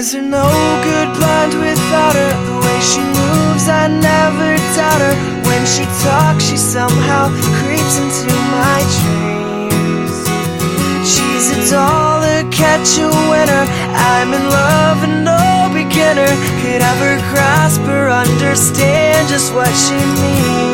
eyes are no good blind without her. The way she moves, I never doubt her. When she talks, she somehow creeps into my dreams. She's a doll, a catch a winner. I'm in love and no beginner Could ever grasp or understand just what she means.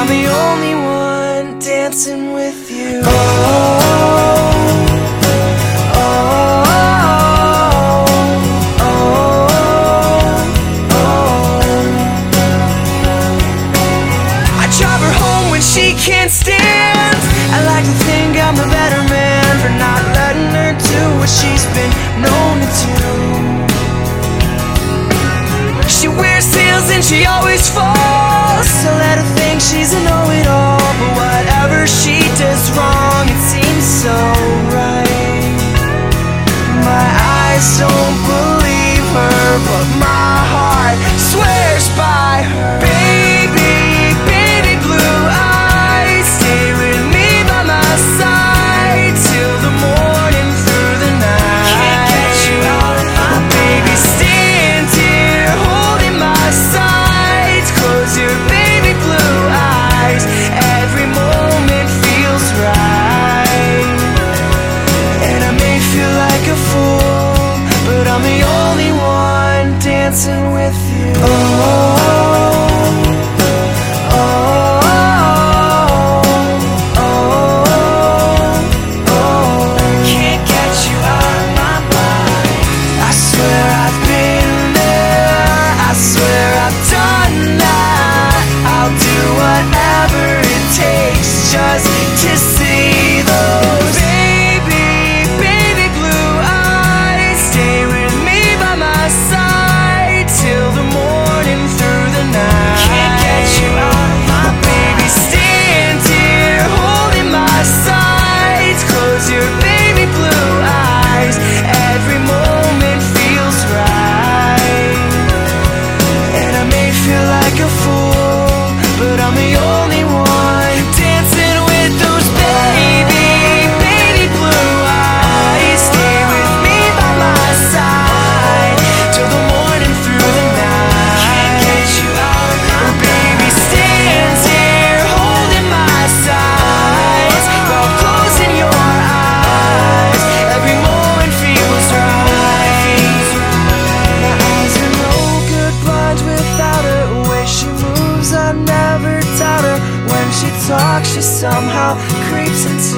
I'm the only one dancing with you. Oh. she can't stand I like to think I'm the better man For not letting her do what she's been known to do She wears heels and she always falls somehow creeps into